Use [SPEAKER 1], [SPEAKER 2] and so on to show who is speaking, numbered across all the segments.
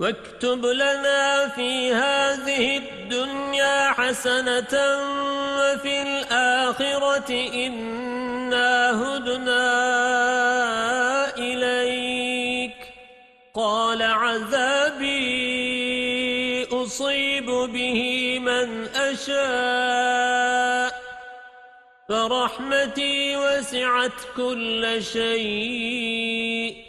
[SPEAKER 1] واكتب لنا في هذه الدنيا حسنة وفي الآخرة إنا هدنا إليك. قال عذابي أصيب به من أشاء. فرحمتي وسعت كل شيء.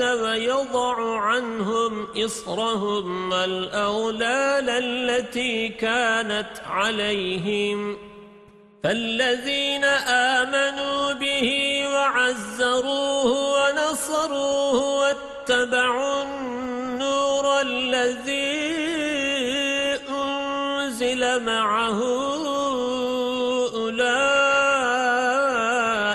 [SPEAKER 1] ويضع عنهم إصرهم والأغلال التي كانت عليهم. فالذين آمنوا به وعزروه ونصروه واتبعوا النور الذي أنزل معه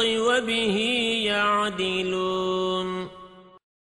[SPEAKER 1] وبه يعدلون